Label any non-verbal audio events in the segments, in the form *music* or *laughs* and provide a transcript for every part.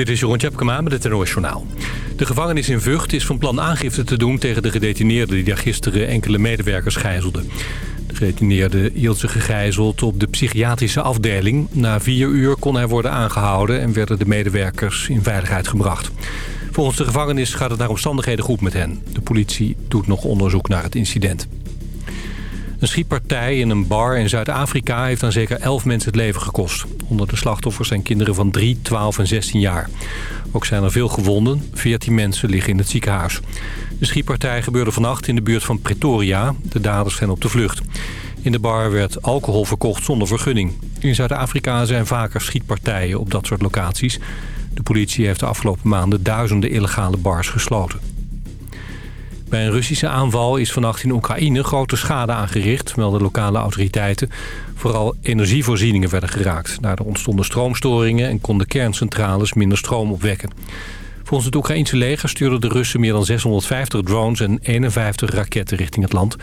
Dit is Jeroen Tjepkema met het NOS. De gevangenis in Vught is van plan aangifte te doen tegen de gedetineerde... die daar gisteren enkele medewerkers gijzelden. De gedetineerde hield zich gegijzeld op de psychiatrische afdeling. Na vier uur kon hij worden aangehouden en werden de medewerkers in veiligheid gebracht. Volgens de gevangenis gaat het naar omstandigheden goed met hen. De politie doet nog onderzoek naar het incident. Een schietpartij in een bar in Zuid-Afrika heeft aan zeker 11 mensen het leven gekost. Onder de slachtoffers zijn kinderen van 3, 12 en 16 jaar. Ook zijn er veel gewonden. 14 mensen liggen in het ziekenhuis. De schietpartij gebeurde vannacht in de buurt van Pretoria. De daders zijn op de vlucht. In de bar werd alcohol verkocht zonder vergunning. In Zuid-Afrika zijn vaker schietpartijen op dat soort locaties. De politie heeft de afgelopen maanden duizenden illegale bars gesloten. Bij een Russische aanval is vannacht in Oekraïne grote schade aangericht, melden lokale autoriteiten. Vooral energievoorzieningen werden geraakt. Daardoor ontstonden stroomstoringen en konden kerncentrales minder stroom opwekken. Volgens het Oekraïnse leger stuurden de Russen meer dan 650 drones en 51 raketten richting het land.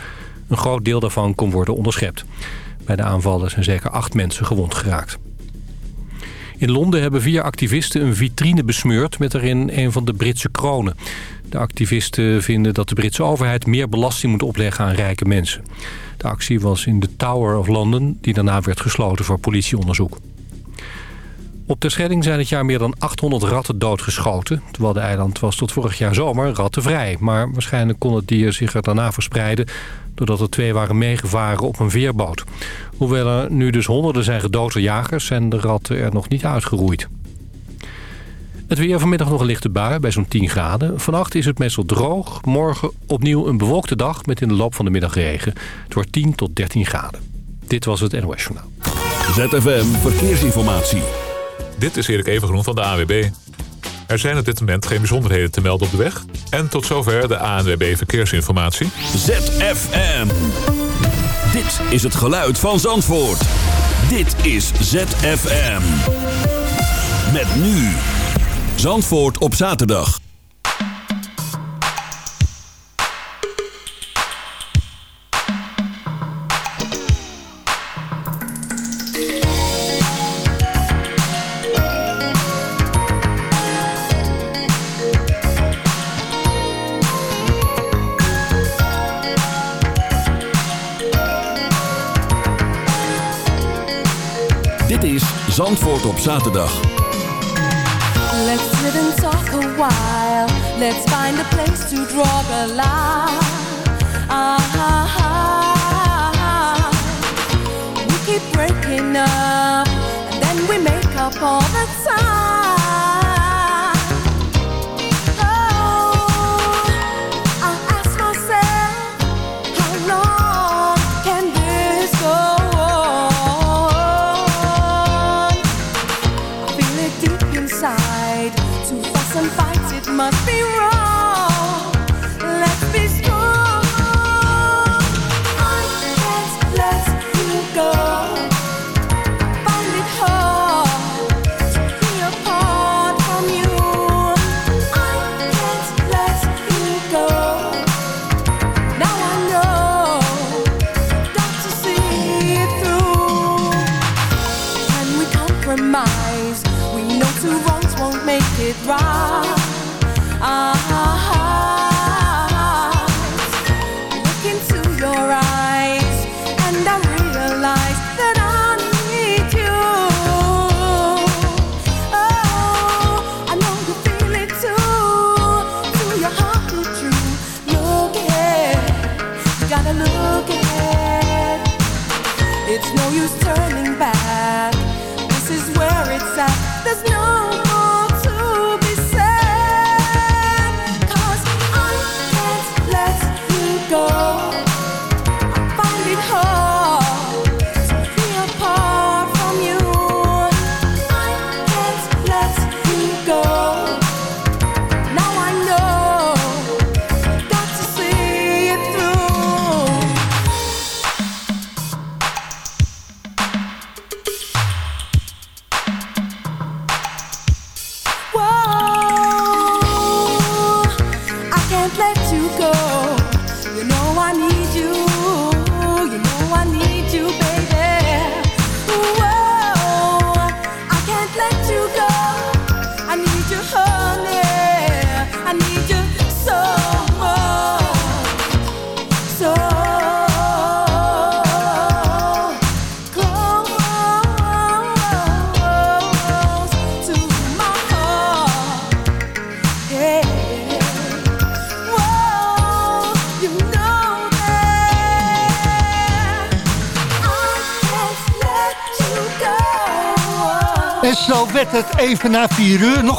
Een groot deel daarvan kon worden onderschept. Bij de aanvallen zijn zeker acht mensen gewond geraakt. In Londen hebben vier activisten een vitrine besmeurd met erin een van de Britse kronen. De activisten vinden dat de Britse overheid meer belasting moet opleggen aan rijke mensen. De actie was in de Tower of London, die daarna werd gesloten voor politieonderzoek. Op de schedding zijn het jaar meer dan 800 ratten doodgeschoten. Terwijl de eiland was tot vorig jaar zomer rattenvrij. Maar waarschijnlijk kon het dier zich er daarna verspreiden... doordat er twee waren meegevaren op een veerboot. Hoewel er nu dus honderden zijn gedood door jagers... zijn de ratten er nog niet uitgeroeid. Het weer vanmiddag nog een lichte bui bij zo'n 10 graden. Vannacht is het meestal droog. Morgen opnieuw een bewolkte dag met in de loop van de middag regen. Het wordt 10 tot 13 graden. Dit was het NOS Journaal. ZFM Verkeersinformatie. Dit is Erik Evengroen van de AWB. Er zijn op dit moment geen bijzonderheden te melden op de weg. En tot zover de ANWB Verkeersinformatie. ZFM. Dit is het geluid van Zandvoort. Dit is ZFM. Met nu... Zandvoort op zaterdag. Dit is Zandvoort op zaterdag. While. Let's find a place to draw the line. It right.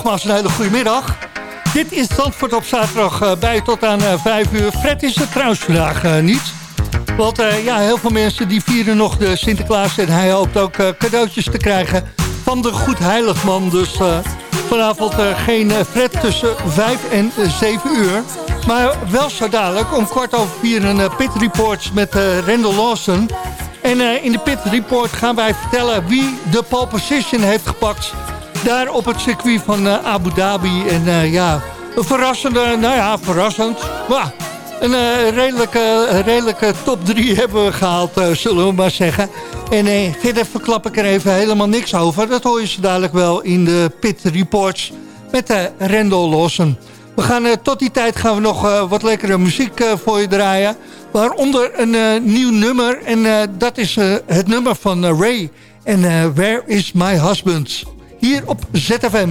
Nogmaals een hele goede middag. Dit is Zandvoort op zaterdag uh, bij tot aan uh, 5 uur. Fred is er trouwens vandaag uh, niet. Want ja, heel veel mensen die vieren nog de Sinterklaas... en hij hoopt ook cadeautjes te krijgen van de Goed Heiligman. Dus vanavond geen Fred tussen 5 en 7 uur. Maar wel zo dadelijk om kwart over vier een pit report met Randall Lawson... En in de Pit Report gaan wij vertellen wie de pole position heeft gepakt. Daar op het circuit van uh, Abu Dhabi. En uh, ja, een verrassende, nou ja, verrassend. Maar een redelijke, redelijke top 3 *laughs* hebben we gehaald, zullen we maar zeggen. En verder verklap ik er even helemaal niks over. Dat hoor je ze dadelijk wel in de Pit Reports met Randall Lawson. We gaan, tot die tijd gaan we nog wat lekkere muziek voor je draaien. Waaronder een uh, nieuw nummer. En uh, dat is uh, het nummer van Ray. En Where is my husband? Hier op ZFM.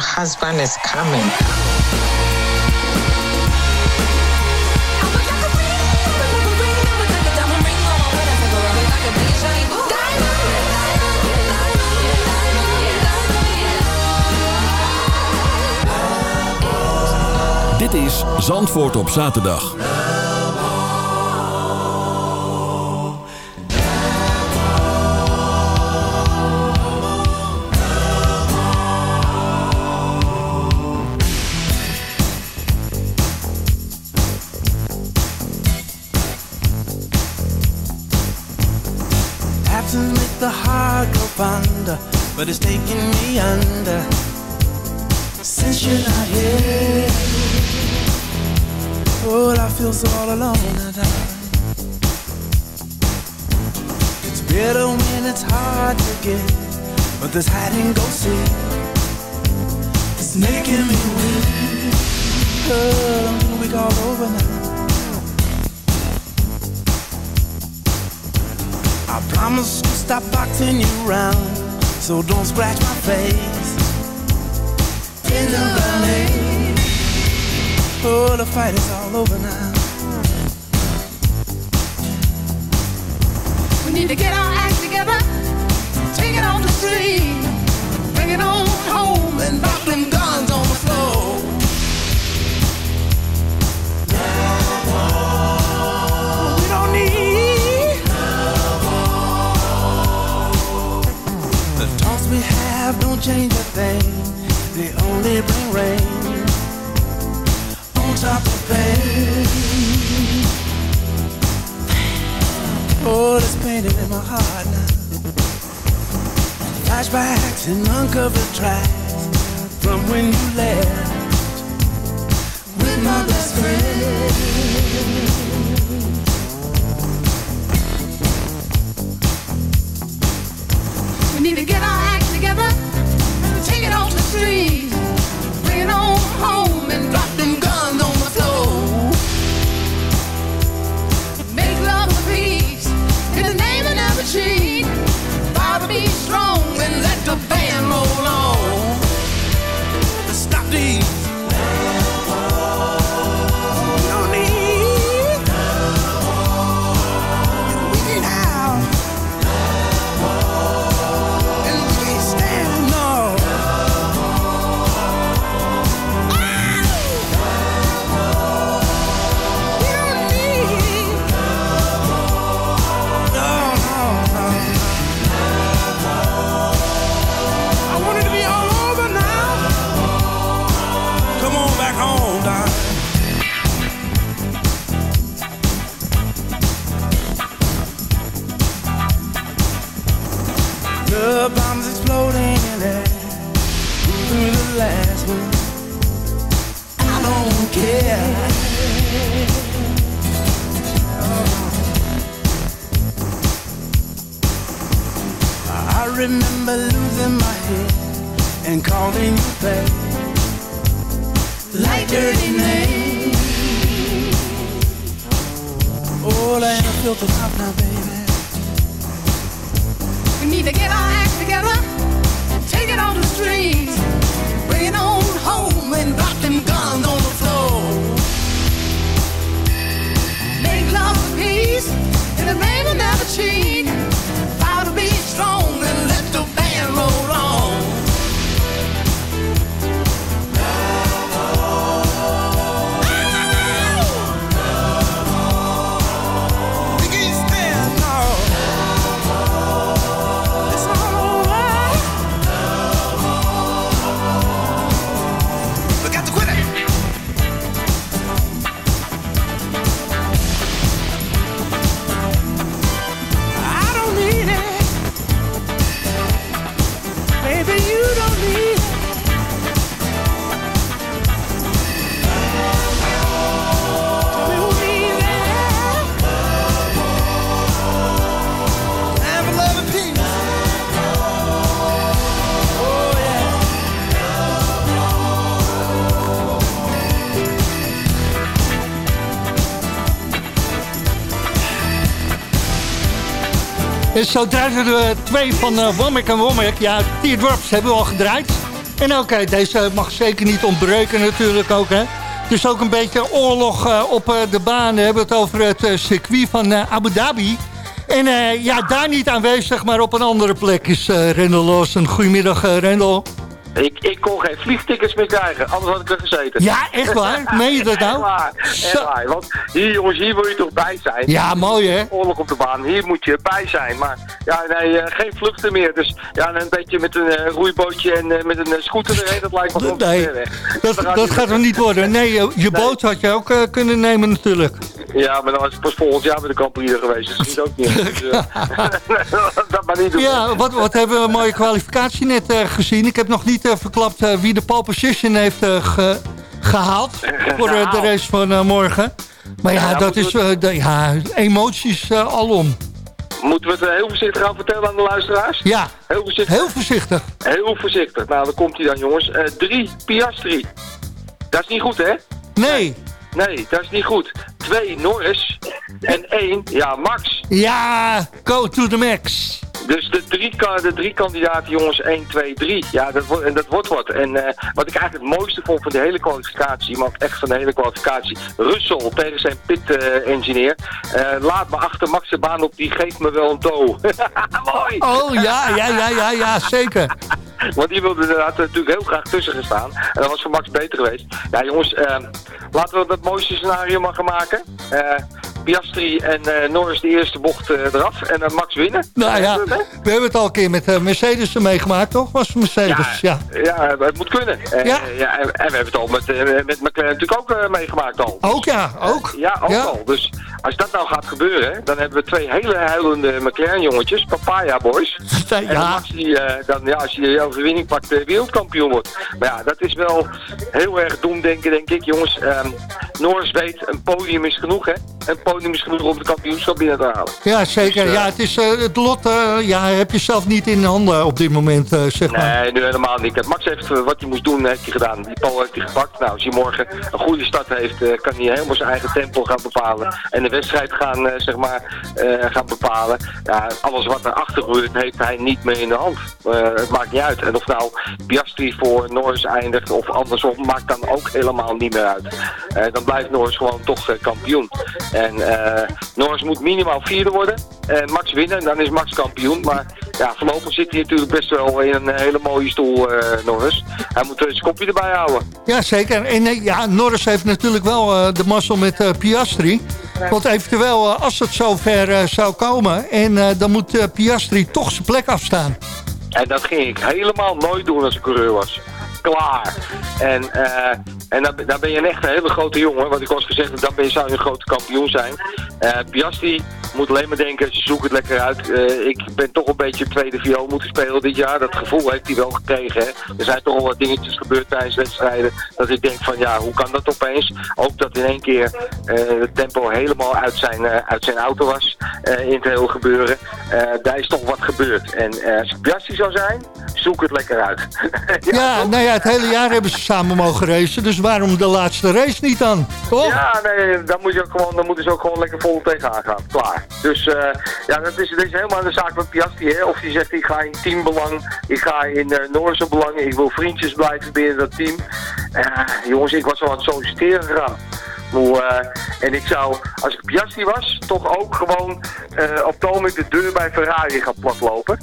Husband is coming. Dit is Zandvoort op zaterdag. But it's taking me under since you're not here. Oh, I feel so all alone at. It's better when it's hard to get, but this hide and go seek is making me weak. Oh, I'm weak all over now. I promise to stop boxing you round. So don't scratch my face. In the rain. Oh, the fight is all over now. We need to get our act together, take it on the street, rain on top of pain. Oh, there's pain in my heart now. Flashbacks and uncovered tracks from when you left with my best friend. We need to get our act together, and take it off the street, on home and drop and calling you back like dirty name. Oh, that ain't a filter top now, baby. We need to get our act together, take it on the street, zo draaiden we twee van uh, Womack en Womack. Ja, Teardrops hebben we al gedraaid. En oké, deze mag zeker niet ontbreken natuurlijk ook, hè. Is ook een beetje oorlog eh, op eh, de baan. We hebben het over het eh, circuit van eh, Abu Dhabi. En eh, ja, daar niet aanwezig, maar op een andere plek is Rendel Lawson. Goedemiddag, eh, Rendel. Ik kon geen vliegtickets meer krijgen, anders had ik er gezeten. Ja, echt waar? *laughs* Meen je dat nou? Echt waar, echt waar. Want hier jongens, hier wil je toch bij zijn? Ja, mooi hè? Oorlog op de baan, hier moet je bij zijn. Maar ja, nee, eh, geen vluchten meer. Dus ja, een beetje met een eh, roeibootje en eh, met een scooter erheen, dat lijkt me Nee, weg. dat, Dan dat gaat er niet worden. Nee, je, je boot had je ook kunnen nemen natuurlijk. Ja, maar dan was ik pas volgend jaar met de er geweest. Dus dat ook niet. Dus, *laughs* *laughs* dat maar niet doen. Ja, wat, wat hebben we een mooie kwalificatie net gezien. Ik heb nog niet eh, verklapt eh, wie de pole position heeft eh, ge- *laughs* gehaald voor eh, de race van morgen. Maar ja, Ja, dat is de, ja, emoties alom. Moeten we het heel voorzichtig gaan vertellen aan de luisteraars? Ja, Heel voorzichtig. heel voorzichtig. Heel voorzichtig. Nou, dan komt hij dan, jongens. Drie, Piastri. Dat is niet goed, hè? Nee, Nee, dat is niet goed. 2 Norris en 1, ja, Max. Ja, go to the max. Dus de drie, de drie kandidaten, jongens, 1, 2, 3. Ja, dat, wordt en dat wordt wat. En eh, wat ik eigenlijk het mooiste vond van de hele kwalificatie, maar echt van de hele kwalificatie, Russell tegen zijn pit-engineer. laat me achter Max de baan op, die geeft me wel een toe. *laughs* Mooi! Oh ja, ja, ja, ja, ja, zeker. Want die wilde inderdaad natuurlijk heel graag tussen gaan staan. En dat was voor Max beter geweest. Ja, jongens, eh, laten we dat mooiste scenario maar gaan maken. Eh, Piastri en eh, Norris de eerste bocht eh, eraf en dan Max winnen. Nou ja, Eh, we hebben het al een keer met eh, Mercedes meegemaakt, toch? Was Mercedes, ja. ja, het moet kunnen. Eh, Ja. ja. en, en we hebben het al met, eh, met McLaren natuurlijk ook eh, meegemaakt al. Ook ja, ook. Ja, ook Ja. al. Dus als dat nou gaat gebeuren, dan hebben we twee hele huilende McLaren-jongetjes, Papaya Boys. *laughs* En Ja, Max die, eh, dan, ja, als je de overwinning pakt, eh, wereldkampioen wordt. Maar ja, dat is wel heel erg doemdenken, denk ik. Jongens, ehm Norris weet, een podium is genoeg, hè. Een podium is genoeg om het kampioenschap binnen te halen. ja zeker. Dus, eh, Ja, het, is, eh, het lot eh, ja, heb je zelf niet in handen op dit moment, eh, zeg maar. Nee, nu helemaal niet. Max heeft eh, wat hij moest doen, heeft hij gedaan. Die pole heeft hij gepakt. Nou, als hij morgen een goede start heeft, eh, kan hij helemaal zijn eigen tempo gaan bepalen. En de wedstrijd gaan, eh, zeg maar, eh, gaan bepalen. Ja, alles wat erachter gebeurt, heeft hij niet meer in de hand. Eh, het maakt niet uit. En of nou Piastri voor Norris eindigt of andersom, maakt dan ook helemaal niet meer uit. Eh, dan blijft Norris gewoon toch eh, kampioen. En eh, Norris moet minimaal vierde worden. En Max winnen, en dan is Max kampioen. Maar ja, voorlopig zit hij natuurlijk best wel in een hele mooie stoel, eh, Norris. Hij moet eh, zijn kopje erbij houden. Ja, zeker. En eh, ja, Norris heeft natuurlijk wel eh, de mazzel met eh, Piastri. Want eventueel, eh, als het zover eh, zou komen... en eh, dan moet eh, Piastri toch zijn plek afstaan. En dat ging ik helemaal nooit doen als ik coureur was. Klaar. En, eh, en dan, dan ben je echt een hele grote jongen. Wat ik eens gezegd heb, dan ben je, zou je een grote kampioen zijn. Eh Piastri moet alleen maar denken, ze zoeken het lekker uit. Eh, ik ben toch een beetje tweede viool moeten spelen dit jaar. Dat gevoel heeft hij wel gekregen. Hè? Er zijn toch al wat dingetjes gebeurd tijdens wedstrijden. Dat ik denk van ja, hoe kan dat opeens? Ook dat in één keer eh, het tempo helemaal uit zijn, eh, uit zijn auto was. in het hele gebeuren. Daar is toch wat gebeurd. En als het Piastri zou zijn, zoek het lekker uit. *laughs* Ja, nou ja, het hele jaar hebben ze samen mogen racen. Dus waarom de laatste race niet dan? Toch? Ja, nee, dan, moet je ook gewoon, dan moeten ze ook gewoon lekker vol tegenaan gaan. Klaar. Dus eh, ja, dat is, dat helemaal de zaak met Piastri. Hè? Of die zegt, ik ga in teambelang, ik ga in uh, Noorse belang, ik wil vriendjes blijven binnen dat team. Eh, jongens, ik was al aan het solliciteren gegaan. En ik zou, als ik Piastri was, toch ook gewoon op het de deur bij Ferrari gaan platlopen.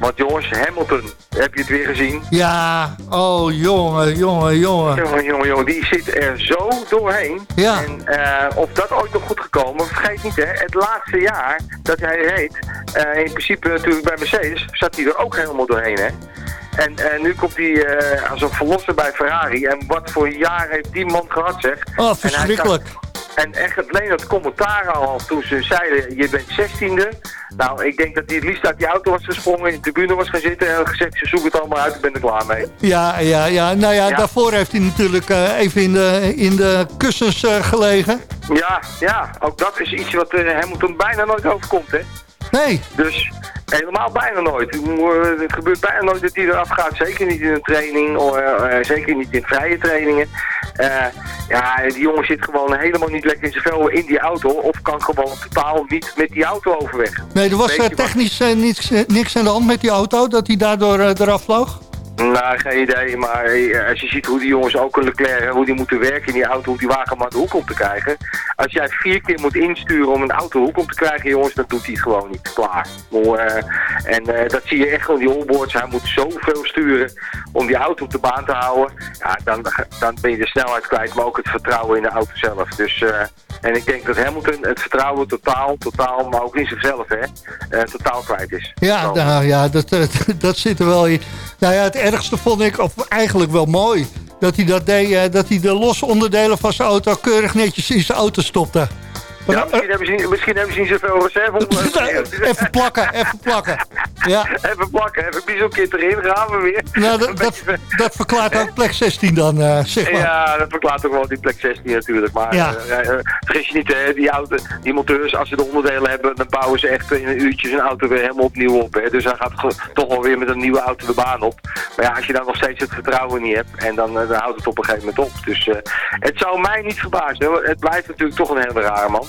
Want jongens, Hamilton, heb je het weer gezien? Ja, oh jongen, jongen, jongen. Jongen, jongen, jongen, die zit er zo doorheen. Ja. En eh, of dat ooit nog goed gekomen, vergeet niet hè, het laatste jaar dat hij reed, eh, in principe natuurlijk bij Mercedes, zat hij er ook helemaal doorheen hè. En eh, nu komt hij als een verlosser bij Ferrari. En wat voor jaar heeft die man gehad zeg. Oh, En hij verschrikkelijk. En echt alleen het commentaar al toen ze zeiden, je bent 16e. Nou, ik denk dat hij het liefst uit die auto was gesprongen, in de tribune was gaan zitten en gezegd, ze zoeken het allemaal uit, ik ben er klaar mee. Ja, ja, ja. Nou ja, Ja. daarvoor heeft hij natuurlijk eh, even in de, in de kussens eh, gelegen. Ja, ja, ook dat is iets wat eh, Hamilton bijna nooit overkomt, hè. Nee, Dus helemaal bijna nooit. Het gebeurt bijna nooit dat hij eraf gaat. Zeker niet in een training, of, eh, eh, zeker niet in vrije trainingen. Eh, ja, die jongen zit gewoon helemaal niet lekker in zijn vel in die auto. Of kan gewoon totaal niet met die auto overweg. nee er was eh, technisch eh, niks, eh, niks aan de hand met die auto, dat hij daardoor eh, eraf vloog. Nou, geen idee, maar eh, als je ziet hoe die jongens ook een Leclerc, hoe die moeten werken in die auto, hoe die wagen maar de hoek om te krijgen. Als jij vier keer moet insturen om een auto hoek om te krijgen, jongens, dan doet hij gewoon niet. Klaar. Eh, en eh, dat zie je echt gewoon, die onboards, hij moet zoveel sturen om die auto op de baan te houden. Ja, dan, dan ben je de snelheid kwijt, maar ook het vertrouwen in de auto zelf. Dus, eh, en ik denk dat Hamilton het vertrouwen totaal, totaal, maar ook in zichzelf, hè, eh, totaal kwijt is. Ja, nou ja, dat, eh, *laughs* dat zit er wel in. Nou ja, het ergste vond ik, of eigenlijk wel mooi, dat hij dat deed, eh, dat hij de losse onderdelen van zijn auto keurig netjes in zijn auto stopte. Ja, misschien hebben ze niet, misschien hebben ze niet zoveel reserve om. *laughs* even plakken, even plakken. Ja. Even plakken, even biezelkit erin, gaan we weer. Nou, dat, *laughs* dat, dat verklaart ook plek 16 dan, eh, zeg maar. Ja, dat verklaart ook wel die plek 16 natuurlijk. Maar Ja. ja. vergis je niet, hè, die, auto, die monteurs, als ze de onderdelen hebben, dan bouwen ze echt in een uurtje zijn auto weer helemaal opnieuw op. Hè. Dus hij gaat toch wel weer met een nieuwe auto de baan op. Maar ja, als je dan nog steeds het vertrouwen niet hebt, en dan, eh, dan houdt het op een gegeven moment op. Dus eh, het zou mij niet verbazen. hoor. Het blijft natuurlijk toch een hele rare man.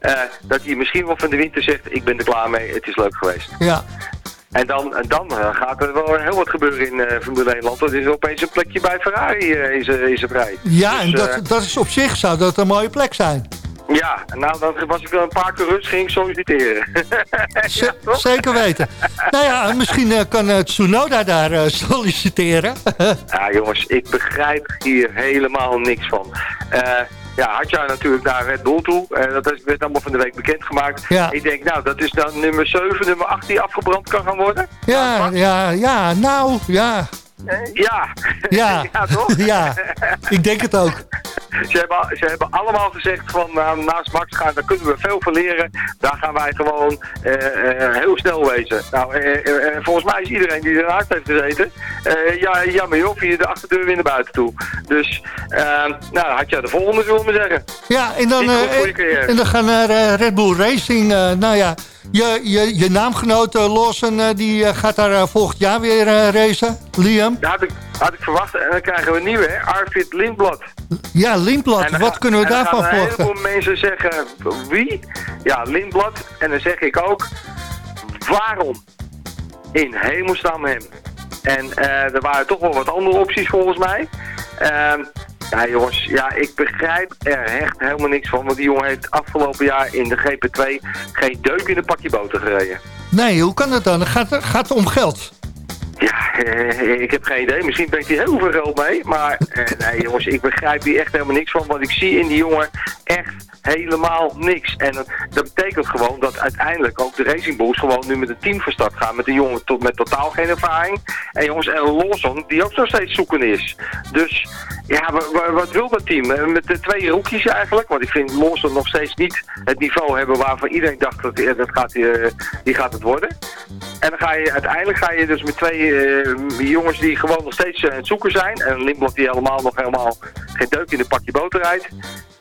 Eh, dat hij misschien wel van de winter zegt, ik ben er klaar mee, het is leuk geweest. Ja. En dan, en dan eh, gaat er wel heel wat gebeuren in eh Formule 1 land. Er is opeens een plekje bij Ferrari eh, is, er- is er vrij. Ja, Dus, en dat, dat is op zich zou dat een mooie plek zijn. Ja, nou dan was ik wel een paar keer rust, ging ik solliciteren. *laughs* Ja, zeker weten. nou ja, misschien kan Tsunoda daar *laughs* solliciteren. Ja jongens, ik begrijp hier helemaal niks van. Ja, had jij natuurlijk naar Red Bull toe. Eh, dat is, werd allemaal van de week bekendgemaakt. Ja. Ik denk, nou, dat is dan nummer 7, nummer 8 die afgebrand kan gaan worden. ja, ja, ja, nou, ja. Ja. Ja, *laughs* ja toch? *laughs* ja, ik denk het ook. Ze hebben, ze hebben allemaal gezegd van nou, naast Max gaan, daar kunnen we veel van leren. Daar gaan wij gewoon eh, eh, heel snel wezen. Nou, eh, volgens mij is iedereen die ernaast heeft gezeten, eh ja, jammer joh, via de achterdeur weer naar buiten toe. Dus, nou, had jij de volgende, zullen we maar zeggen. Ja, en dan, eh, je en dan gaan naar Red Bull Racing. eh, nou ja, je, je, je naamgenoot eh, Lawson, eh, die eh, gaat daar volgend jaar weer racen. Liam. Dat had ik, had ik verwacht. En dan krijgen we een nieuwe, hè? Arvid Lindblad. Ja, Lindblad, wat kunnen we en dan daarvan gaan een verwachten? heleboel mensen zeggen, wie? Ja, Lindblad. En dan zeg ik ook, waarom? In hemelsnaam hem. En er waren toch wel wat andere opties volgens mij. Ehm, ja jongens, ja, ik begrijp er echt helemaal niks van. Want die jongen heeft afgelopen jaar in de GP2 geen deuk in een pakje boter gereden. Nee, hoe kan dat dan? Het gaat, gaat om geld. Ja, eh, ik heb geen idee. Misschien brengt hij heel veel geld mee. Maar eh, nee jongens, ik begrijp hier echt helemaal niks van. Want ik zie in die jongen echt helemaal niks. En dat, dat betekent gewoon dat uiteindelijk ook de Racing Bulls gewoon nu met een team van start gaan. Met een jongen tot, met totaal geen ervaring. En jongens, en Lawson, die ook nog steeds zoeken is. Dus ja, wa- wa- wat wil dat team? Eh, Met de twee rookies eigenlijk. Want ik vind Lawson nog steeds niet het niveau hebben waarvan iedereen dacht dat, eh, dat gaat, eh, die gaat het worden. En dan ga je uiteindelijk ga je dus met twee eh, jongens die gewoon nog steeds eh, aan het zoeken zijn. En Lindblad die helemaal nog helemaal geen deuk in een pakje boter rijdt.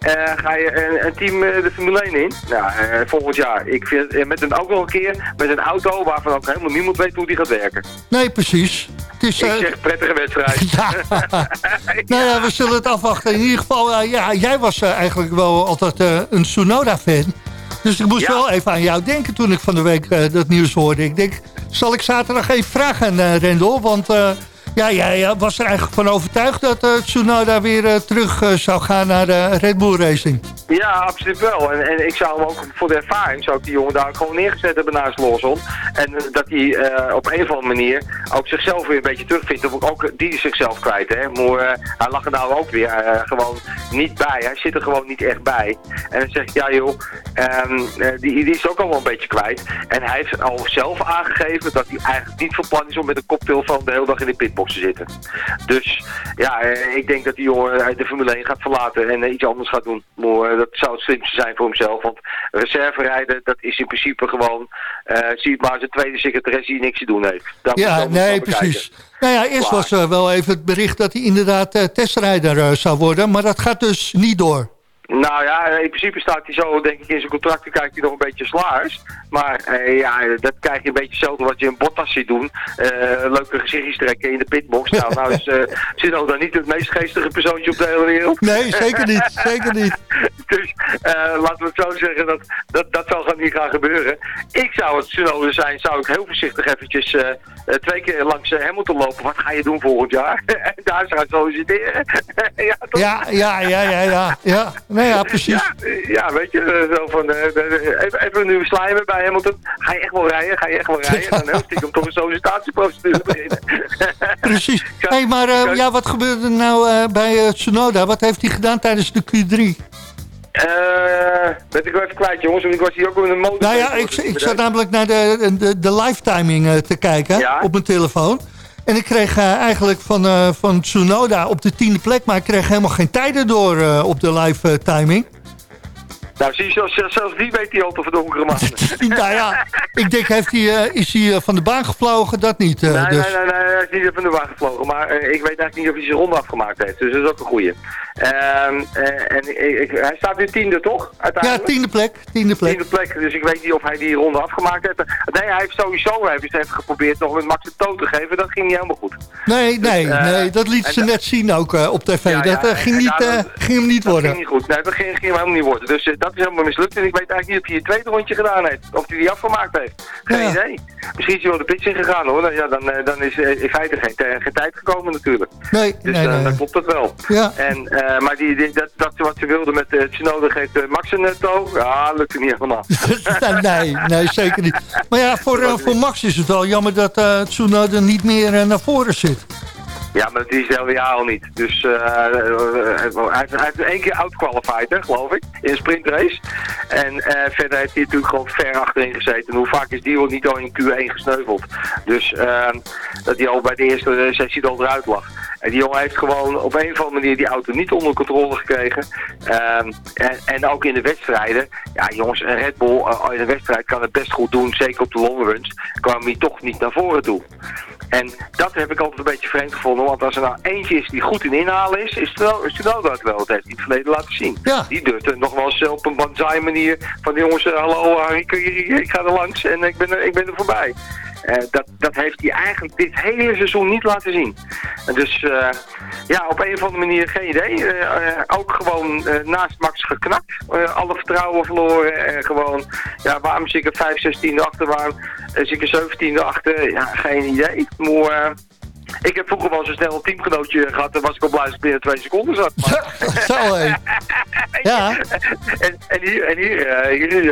Eh, ga je een, een team eh, de Formule 1 in. Nou, eh, volgend jaar. Ik vind met een, ook nog een keer met een auto waarvan ook helemaal niemand weet hoe die gaat werken. Nee, precies. Het is, Ik zeg prettige wedstrijd. *laughs* ja. *laughs* nou ja, we zullen het afwachten. In ieder geval, ja, jij was eigenlijk wel altijd een Tsunoda-fan. Dus ik moest Ja. wel even aan jou denken toen ik van de week dat nieuws hoorde. Ik denk, zal ik zaterdag even vragen aan eh, Rendel? Want ja, jij ja, was er eigenlijk van overtuigd dat eh, Tsunoda weer eh, terug eh, zou gaan naar de Red Bull Racing. Ja, absoluut wel. En, en ik zou hem ook voor de ervaring, zou ik die jongen daar gewoon neergezet hebben naast Lawson. En dat hij op een of andere manier ook zichzelf weer een beetje terugvindt. Of ook die zichzelf kwijt. Hè. Hij lag er nou ook weer gewoon niet bij. Hij zit er gewoon niet echt bij. En dan zeg ik, ja joh, ehm, eh, die, die is ook al wel een beetje kwijt. En hij heeft al zelf aangegeven dat hij eigenlijk niet van plan is om met een cocktailfoon de hele dag in de pitbox te zitten. Dus ja, eh, ik denk dat die jongen eh, de Formule 1 gaat verlaten en eh, iets anders gaat doen. Maar dat zou het slimste zijn voor hemzelf. Want reserve rijden, dat is in principe gewoon, eh zie het maar een tweede secretaris die niks te doen heeft. Je Ja, nee, precies. Nou ja, eerst Klaar. was er wel even het bericht dat hij inderdaad eh, testrijder zou worden. Maar dat gaat dus niet door. Nou ja, in principe staat hij zo, denk ik, in zijn contract, dan krijgt hij nog een beetje slaars. Maar eh, ja, dat krijg je een beetje hetzelfde wat je een Bottas ziet doen. Eh, leuke gezichtjes trekken in de pitbox. Nou, *laughs* nou is uh, Zino niet het meest geestige persoontje op de hele wereld. Nee, zeker niet. zeker niet. *laughs* dus eh, laten we het zo zeggen, dat, dat, dat zal gaan niet gaan gebeuren. Ik zou het Tsunoda zijn, zou ik heel voorzichtig eventjes eh, eh, twee keer langs eh, Hamilton lopen. Wat ga je doen volgend jaar? *laughs* en daar zou ik solliciteren. ja, toch? Ja, ja, ja, ja, ja. ja. Nee, ja, precies. Ja, ja, weet je, eh, zo van, eh, even, even nu slijmen bij Hamilton. Ga je echt wel rijden? Ga je echt wel *laughs* rijden? En dan heel stiekem toch een sollicitatieprocedure beginnen. *laughs* Precies. Kan- hey, maar eh, ja, wat gebeurde er nou bij Tsunoda? Wat heeft hij gedaan tijdens de Q3? Eh, ben ik wel even kwijt, jongens, want ik was hier ook met een motor. Nou ja, ik, ik zat namelijk naar de, de, de live-timing eh, te kijken Ja. op mijn telefoon. En ik kreeg eh, eigenlijk van, eh, van Tsunoda op de tiende plek... maar ik kreeg helemaal geen tijden door eh, op de live-timing. Nou, zie je, zelfs, die weet die al te verdonkere man. *laughs* nou ja, ik denk, heeft hij, eh, is hij eh, van de baan gevlogen? Dat niet. eh, Nee, dus. nee, nee, nee, hij is niet van de baan gevlogen. Maar ik weet eigenlijk niet of hij zijn ronde afgemaakt heeft. Dus dat is ook een goeie. Ehm, eh, en ik, hij staat nu tiende, toch? Ja, tiende plek. Tiende plek. Tiende plek. Dus ik weet niet of hij die ronde afgemaakt heeft. Nee, hij heeft sowieso hij heeft even geprobeerd nog met Max de Toon te geven. Dat ging niet helemaal goed. Nee, nee, eh, nee, dat liet ze net zien ook op tv. Ja, dat ja, ging, niet, daarom- ging hem niet Dat worden. ging niet goed. Nee, dat ging, ging hem helemaal niet worden. Dus dat is helemaal mislukt. En ik weet eigenlijk niet of hij het tweede rondje gedaan heeft. Of hij die afgemaakt heeft. Geen Ja. idee. Misschien is hij wel de pitch ingegaan hoor. Dan, ja, dan, eh, dan is eh, in feite geen, tijd gekomen natuurlijk. Nee, Dus nee, eh, nee. dan klopt dat wel. Ja. En, maar die, die, dat, dat wat ze wilden met uh, Tsunoda geeft Max een toe. Ja, lukt niet helemaal. *laughs* nee, nee, zeker niet. Maar ja, voor, voor Max is het wel jammer dat Tsunoda niet meer naar voren zit. Ja, maar dat is het al niet. Dus eh, eh, hij, heeft, hij heeft één keer outqualified, hè, geloof ik, in een sprintrace. En eh, verder heeft hij natuurlijk gewoon ver achterin gezeten. En hoe vaak is die ook niet al in Q1 gesneuveld? Dus eh, dat hij al bij de eerste eh, sessie al eruit lag. En die jongen heeft gewoon op een of andere manier die auto niet onder controle gekregen. Ehm, en, en ook in de wedstrijden. Ja jongens, een Red Bull eh, in een wedstrijd kan het best goed doen. Zeker op de long runs. kwam hij toch niet naar voren toe. En dat heb ik altijd een beetje vreemd gevonden. Want als er nou eentje is die goed in inhalen is, is het wel, is het wel dat wel. Heeft hij in het verleden laten zien. Ja. Die durft het nog wel eens op een banzai manier van die jongens, eh, hallo Harry, ik ga er langs en ik ben er, ik ben er voorbij. Eh, dat, dat heeft hij eigenlijk dit hele seizoen niet laten zien. En dus eh, ja, op een of andere manier geen idee. Eh, ook gewoon naast Max geknakt. Alle vertrouwen verloren. En gewoon, ja, waarom zit ik er 5, 16 achter? Waarom zit ik er 17 achter? Ja, geen idee. Maar, ik heb vroeger wel zo'n snel een teamgenootje gehad. Dan was ik als ik binnen twee seconden zat. Maar, *laughs* Zo, hé. *laughs* Ja. en, en hier, en hier, eh, hier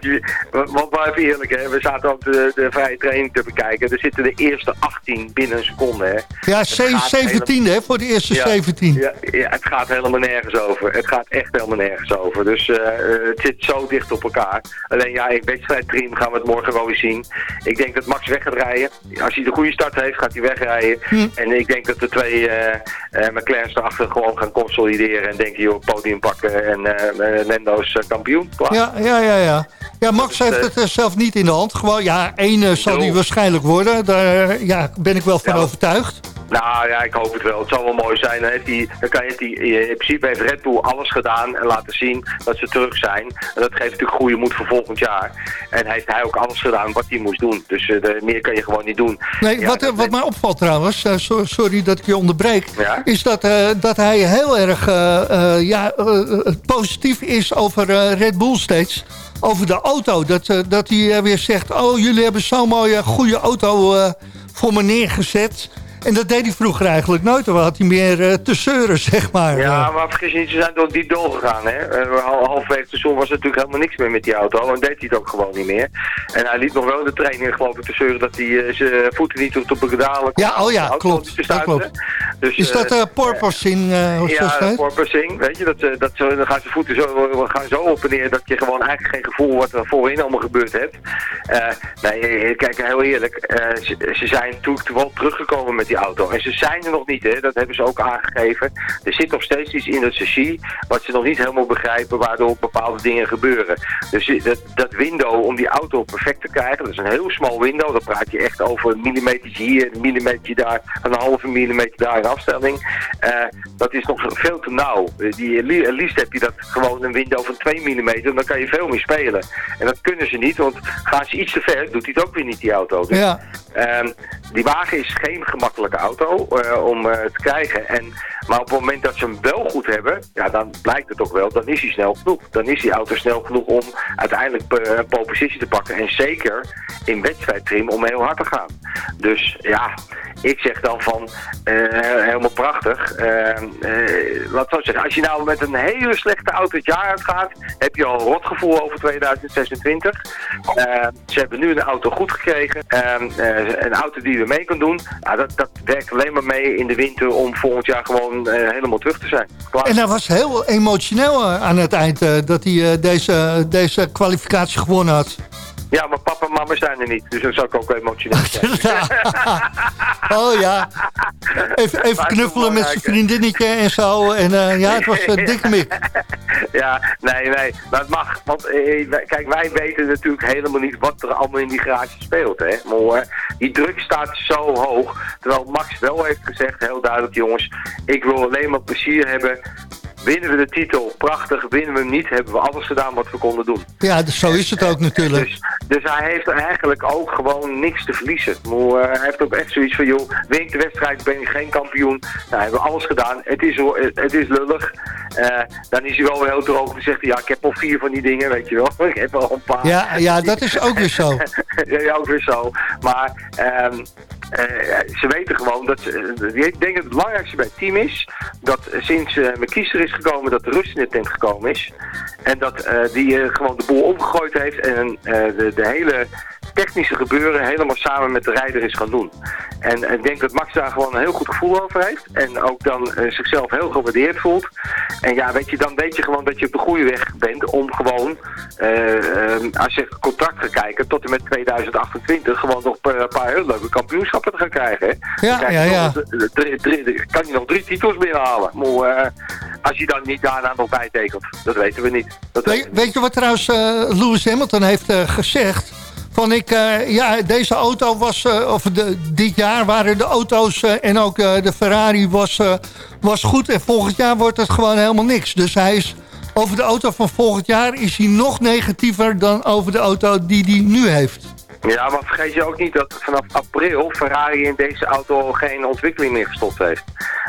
je, want maar even eerlijk, hè, we zaten ook de, de vrije training te bekijken. Er zitten de eerste 18 binnen een seconde. Hè. Ja, Het gaat 17 hè, voor de eerste 17. Ja, ja, het gaat helemaal nergens over. Het gaat echt helemaal nergens over. Dus eh, eh, het zit zo dicht op elkaar. Alleen ja, in wedstrijdteam gaan we het morgen wel weer zien. Ik denk dat Max weg gaat rijden. Als hij de goede start heeft, gaat hij wegrijden. En ik denk dat de twee eh McLaren's erachter gewoon gaan consolideren. En denken, joh, podium pakken en Lendo's eh, kampioen. Klaar. Ja, ja, ja, ja. Ja, Max heeft het zelf niet in de hand. Gewoon, ja, één zal hij waarschijnlijk worden. Daar ja, ben ik wel van Ja. overtuigd. Nou ja, ik hoop het wel. Het zal wel mooi zijn. Dan, heeft hij, dan kan heeft hij, in principe heeft Red Bull alles gedaan en laten zien dat ze terug zijn. En dat geeft natuurlijk goede moed voor volgend jaar. En heeft hij ook alles gedaan wat hij moest doen. Dus eh, meer kan je gewoon niet doen. Nee, Ja, wat, eh, wat mij opvalt trouwens, eh, so- sorry dat ik je onderbreek, Ja? is dat, eh, dat hij heel erg eh, eh, ja, eh, eh, positief is over eh, Red Bull steeds. Over de auto. Dat, eh, dat hij eh, weer zegt, oh jullie hebben zo'n mooie goede auto eh, voor me neergezet. En dat deed hij vroeger eigenlijk nooit. Dan had hij meer eh, te zeuren, zeg maar. Ja, maar vergis je niet, ze zijn door diep dool gegaan. Hè? Eh, hal- halverwege het seizoen was er natuurlijk helemaal niks meer met die auto. En deed hij het ook gewoon niet meer. En hij liet nog wel de training geloof ik te zeuren dat hij eh, zijn voeten niet op de pedalen kon Ja, oh ja, klopt, dat stuiten. Dus, is dat eh porpoising, hoe Ja, porpoising, weet je, dat, dat, dan gaan ze voeten zo, gaan zo op en neer dat je gewoon eigenlijk geen gevoel wat er voorin allemaal gebeurd hebt. Nee, kijk, heel eerlijk, ze, ze zijn natuurlijk wel teruggekomen met die auto. En ze zijn er nog niet, hè, dat hebben ze ook aangegeven. Er zit nog steeds iets in het chassis wat ze nog niet helemaal begrijpen, waardoor bepaalde dingen gebeuren. Dus dat, dat window om die auto perfect te krijgen, dat is een heel smal window, dan praat je echt over een millimeter hier, een millimeter daar, een halve millimeter daar in afstelling. Eh, dat is nog veel te nauw. Eh, Die, het liefst heb je dat gewoon een window van 2 mm, dan kan je veel meer spelen. En dat kunnen ze niet, want gaan ze iets te ver, doet hij het ook weer niet, die auto. Dus, Ja. Ehm, die wagen is geen gemakkelijke auto eh, om eh, te krijgen. En, maar op het moment dat ze hem wel goed hebben, ja, dan blijkt het ook wel, dan is hij snel genoeg. Dan is die auto snel genoeg om uiteindelijk eh, pole position te pakken. En zeker in wedstrijdtrim om heel hard te gaan. Dus ja, ik zeg dan van helemaal prachtig. Wat zou ik zeggen, als je nou met een hele slechte auto het jaar uitgaat, heb je al een rotgevoel over 2026. Eh, ze hebben nu een auto goed gekregen. Een auto die er mee kan doen. Dat, dat werkt alleen maar mee in de winter om volgend jaar gewoon eh, helemaal terug te zijn. Klaar. En hij was heel emotioneel eh, aan het eind eh, dat hij deze, deze kwalificatie gewonnen had. Ja, maar papa en mama zijn er niet. Dus dan zou ik ook emotioneel *laughs* zijn. oh ja. Even, knuffelen met zijn vriendinnetje en zo. En ja, het was *laughs* uh, dikke mik. Ja, nee, nee. Maar het mag. Want eh, kijk, wij weten natuurlijk helemaal niet wat er allemaal in die garage speelt. Hè? Maar die druk staat zo hoog. Terwijl Max wel heeft gezegd, heel duidelijk jongens, ik wil alleen maar plezier hebben. Winnen we de titel, prachtig. Winnen we hem niet, hebben we alles gedaan wat we konden doen. Ja, dus zo is het ook natuurlijk. Dus, dus hij heeft eigenlijk ook gewoon niks te verliezen. Maar, eh, hij heeft ook echt zoiets van, joh, win ik de wedstrijd, ben ik geen kampioen. Nou, we hebben alles gedaan. Het is, het is lullig. Eh, dan is hij wel heel droog en zegt hij, ja, ik heb al vier van die dingen, weet je wel. *laughs* ik heb al een paar. Ja, ja, dat is ook weer zo. *laughs* ja, ook weer zo. Maar eh, ze weten gewoon dat... eh, ik denk dat het belangrijkste bij het team is... dat eh, sinds uh, McKiester is gekomen, dat de rust in de tent gekomen is. En dat eh, die eh, gewoon de boel omgegooid heeft... en eh, de, de hele technische gebeuren helemaal samen met de rijder is gaan doen. En eh, ik denk dat Max daar gewoon een heel goed gevoel over heeft. En ook dan eh, zichzelf heel gewaardeerd voelt. En ja, weet je, dan weet je gewoon dat je op de goede weg bent om gewoon, eh, eh, als je contract gaat kijken, tot en met 2028 gewoon nog een paar, heel leuke kampioenschappen te gaan krijgen. Hè? Ja, krijg ja, ja. nog drie- drie- drie- kan je nog drie titels binnenhalen. Maar eh, als je dan niet daarna nog bijtekent, dat weten we niet. Dat weten we weet je wat trouwens eh, Lewis Hamilton heeft eh, gezegd? Van ik, eh, ja, deze auto was, eh, of de, dit jaar waren de auto's eh, en ook de Ferrari was, was goed. En volgend jaar wordt het gewoon helemaal niks. Dus hij is, over de auto van volgend jaar is hij nog negatiever dan over de auto die hij nu heeft. Ja, maar vergeet je ook niet dat vanaf april Ferrari in deze auto geen ontwikkeling meer gestopt heeft.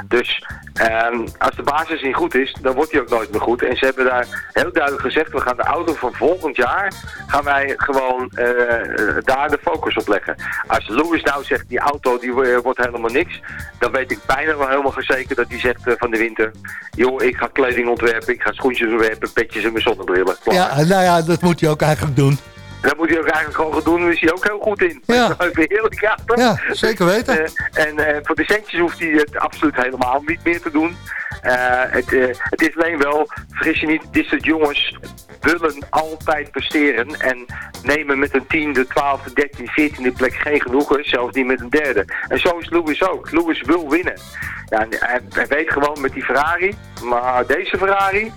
Dus ehm, als de basis niet goed is, dan wordt die ook nooit meer goed. En ze hebben daar heel duidelijk gezegd, we gaan de auto van volgend jaar, gaan wij gewoon eh, eh, daar de focus op leggen. Als Lewis nou zegt, die auto die wo- wordt helemaal niks, dan weet ik bijna wel helemaal zeker dat hij zegt eh, van de winter, joh, ik ga kleding ontwerpen, ik ga schoentjes ontwerpen, petjes en mijn zonnebrillen. Ja, nou ja, dat moet hij ook eigenlijk doen. Dat moet hij ook eigenlijk gewoon gaan doen. Daar is hij ook heel goed in. Ja. *laughs* Heerlijk toch? Ja, zeker weten. Eh, en eh, voor de centjes hoeft hij het absoluut helemaal niet meer te doen. Eh, het, het is alleen wel, vergis je niet, dit soort jongens willen altijd presteren en nemen met een tiende, twaalfde, dertiende, veertiende plek geen genoegen, zelfs niet met een derde. En zo is Lewis ook. Lewis wil winnen. Ja, hij weet gewoon met die Ferrari, maar deze Ferrari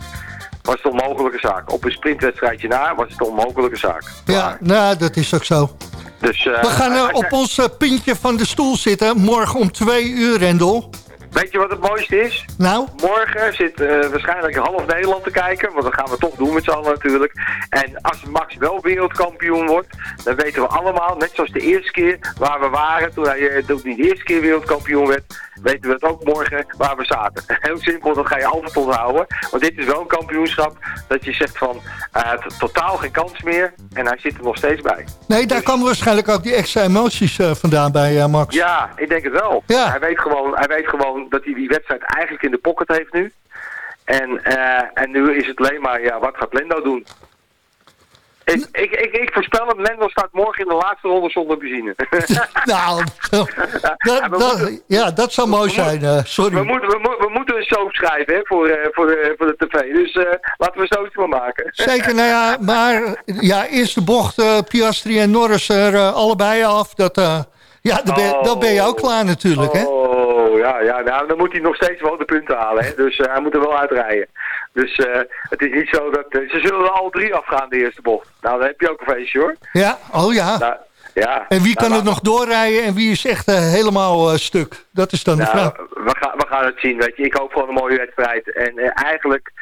was het een onmogelijke zaak. Op een sprintwedstrijdje na was het een onmogelijke zaak. Ja, nou, dat is ook zo. Dus, eh, We gaan eh, op ons eh, puntje van de stoel zitten. Morgen om twee uur, Rendel. Weet je wat het mooiste is? Nou, Morgen zit eh, waarschijnlijk half Nederland te kijken, want dat gaan we toch doen met z'n allen natuurlijk. En als Max wel wereldkampioen wordt, dan weten we allemaal, net zoals de eerste keer waar we waren, toen hij, eh, toen hij de eerste keer wereldkampioen werd, weten we het ook morgen waar we zaten. *laughs* Heel simpel, dat ga je altijd onthouden. Want dit is wel een kampioenschap dat je zegt van, hij had totaal geen kans meer en hij zit er nog steeds bij. nee, daar komen waarschijnlijk ook die extra emoties eh, vandaan bij Max. Ja, ik denk het wel. Ja. Hij, weet gewoon, hij weet gewoon dat hij die wedstrijd eigenlijk in de pocket heeft nu. En, eh, en nu is het alleen maar, ja, wat gaat Lendo doen? Ik, ik, ik, ik voorspel hem, Lendo staat morgen in de laatste ronde zonder benzine. *laughs* *laughs* Nou, Ja, dat, we dat- ja, dat zou mooi zijn. eh, we, sorry. moeten, we, we moeten een soap schrijven hè, voor, eh, voor, de, voor de tv. Dus laten we zoiets maar maken. Zeker, nou ja, maar ja, eerste bocht, Piastri en Norris er allebei af. Dat, ja, dan ben, dan ben je ook klaar natuurlijk, hè? Oh, ja, ja, nou, dan moet hij nog steeds wel de punten halen. Hè? Dus eh, hij moet er wel uitrijden. Dus eh, het is niet zo dat... eh, ze zullen er al drie afgaan, de eerste bocht. Nou, dan heb je ook een feestje, hoor. Ja, oh ja. Nou, ja. En wie kan Nou, het nog doorrijden en wie is echt helemaal stuk? Dat is dan de Nou, vraag. we, gaan, we gaan het zien, weet je. Ik hoop gewoon een mooie wedstrijd. En eigenlijk,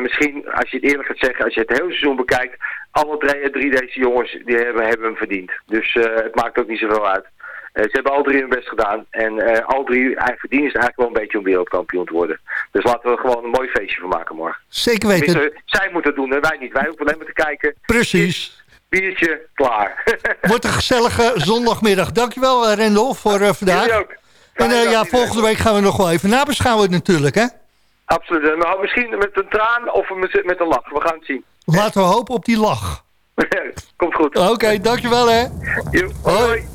misschien, als je het eerlijk gaat zeggen, als je het hele seizoen bekijkt, alle drie, drie deze jongens, die hebben, hebben hem verdiend. Dus het maakt ook niet zoveel uit. Eh, ze hebben al drie hun best gedaan. En eh, al drie verdienen ze eigenlijk wel een beetje om wereldkampioen te worden. Dus laten we er gewoon een mooi feestje van maken morgen. Zeker weten. Tenminste, zij moeten het doen, hè? wij niet. Wij hoeven alleen maar te kijken. Precies. Biertje, klaar. *laughs* Wordt een gezellige zondagmiddag. Dankjewel, eh, Rendel, voor vandaag. Jullie ook. En ja, volgende week gaan we nog wel even nabeschouwen natuurlijk, hè? Absoluut. En nou, misschien met een traan of met, met een lach. We gaan het zien. Laten we hopen op die lach. *laughs* Komt goed. Oké, dankjewel hè. Hoi. hoi.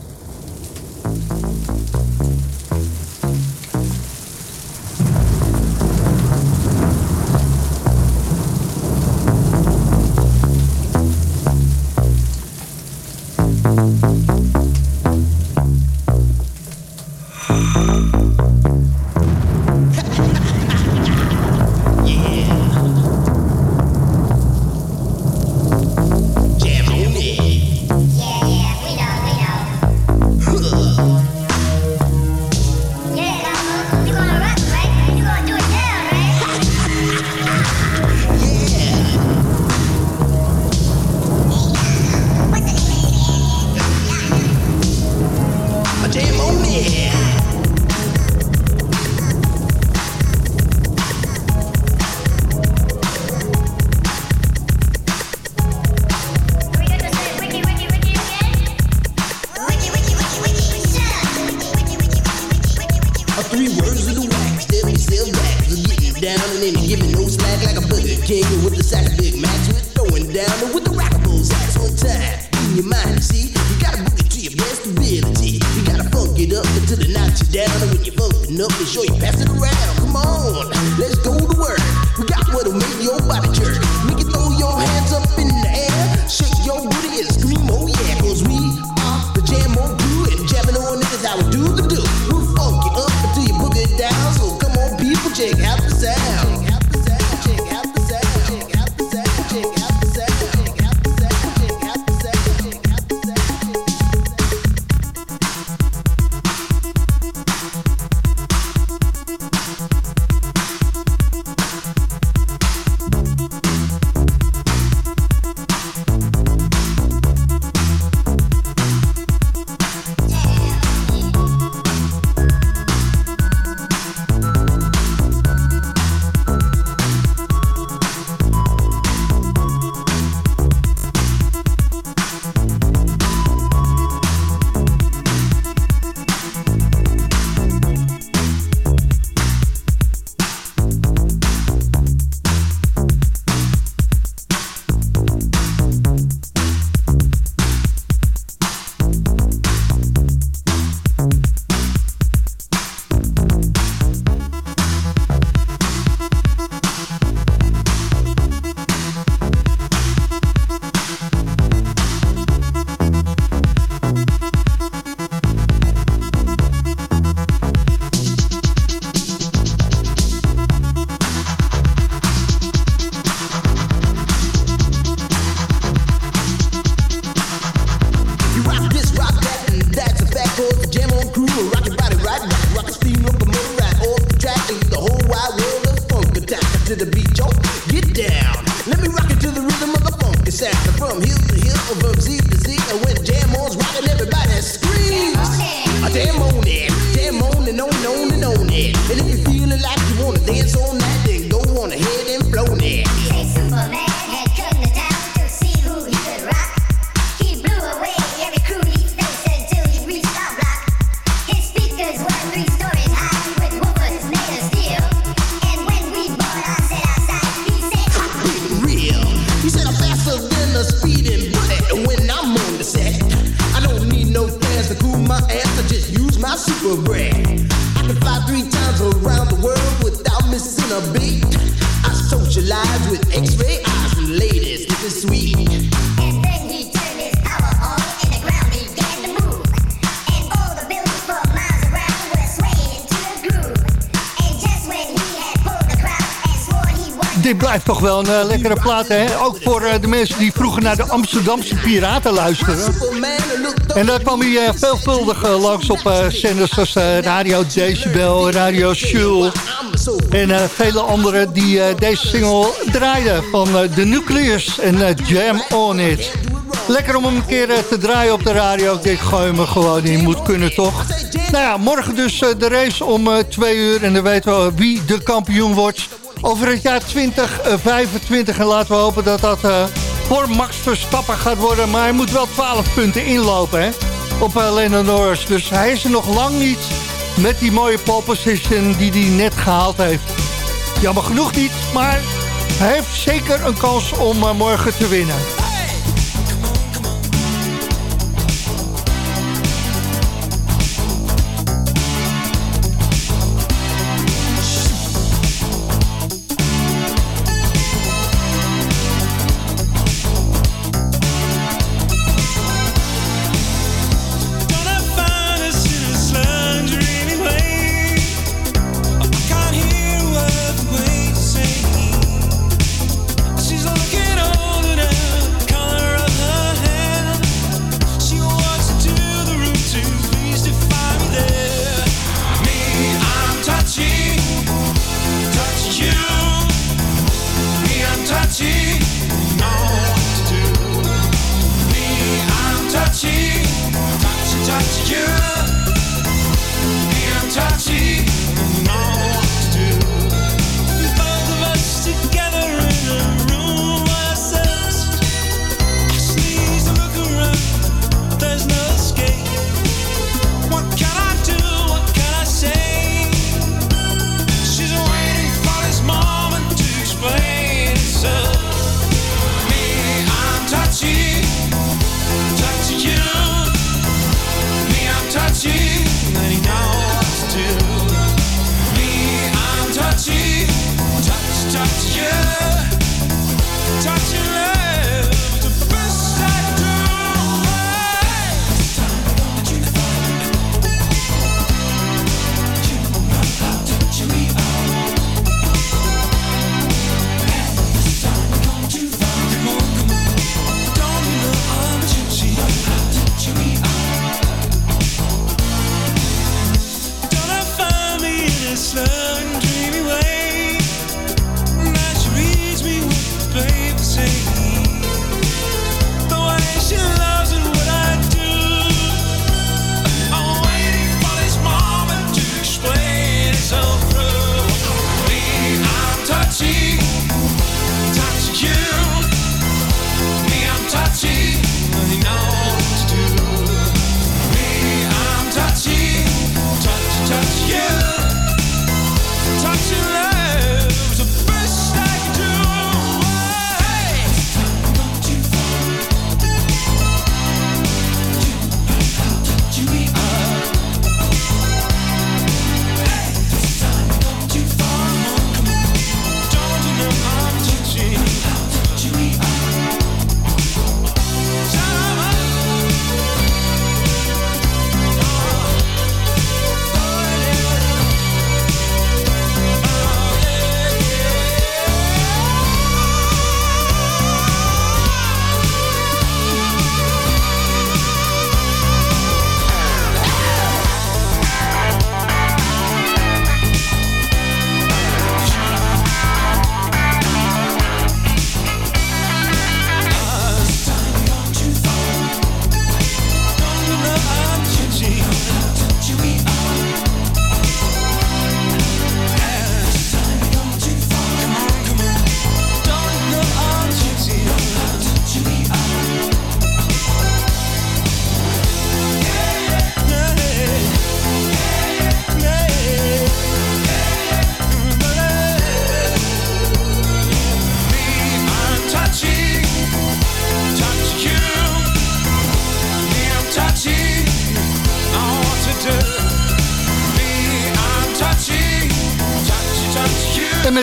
A Burger King with the sack of Big Macs. We're throwing down and with the rockables ass on time. In your mind, you see, you gotta book it to your best ability. You gotta funk it up until it knocks you down. And when you're funkin' up, be sure you pass it around. Come on, let's go to work. We got what'll make your body and that's a fact. Cause the jam on crew rock your body right. Rock, rock a steam up a motor right off the track. And the whole wide world of funk attack to the beat, yo. Get down. Let me rock it to the rhythm of the funky sound. From hill to hill, from sea to sea. And when jam on's rocking, everybody screams. Jam on it, jam on and on and on and on it. And if you're feeling like you wanna dance on toch wel een eh, lekkere plaat, hè? Ook voor eh, de mensen die vroeger naar de Amsterdamse Piraten luisteren. En daar kwam hij eh, veelvuldig langs op zenders eh, Radio Decibel, Radio Shul... En vele anderen die deze single draaiden van The Nucleus en Jam On It. Lekker om hem een keer te draaien op de radio. Ik denk, gooi gewoon in, moet kunnen toch? Nou ja, morgen dus de race om twee uur en dan weten we wie de kampioen wordt. Over het jaar 2025 en laten we hopen dat dat eh, voor Max Verstappen gaat worden. Maar hij moet wel 12 punten inlopen hè, op uh, Lennon Norris. Dus hij is er nog lang niet met die mooie pole position die hij net gehaald heeft. Jammer genoeg niet, maar hij heeft zeker een kans om eh, morgen te winnen.